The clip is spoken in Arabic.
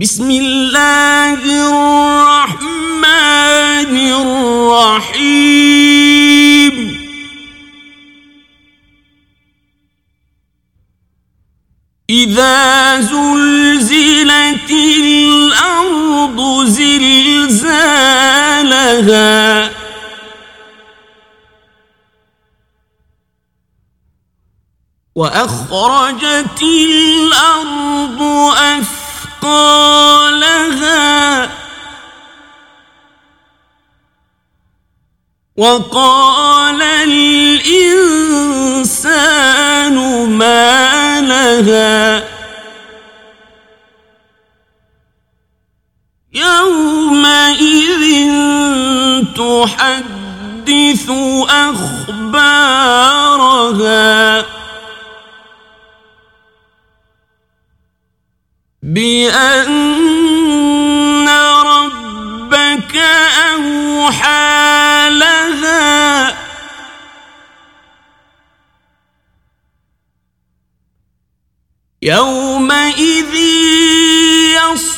بسم اللہ الرحمن الرحیم إذا زلزلت الأرض زلزالها. وأخرجت الأرض أفعالها قالها وقال الإنسان ما لها يومئذ تحدث أخبارها بأن ربك أوحى لها. يومئذ يصف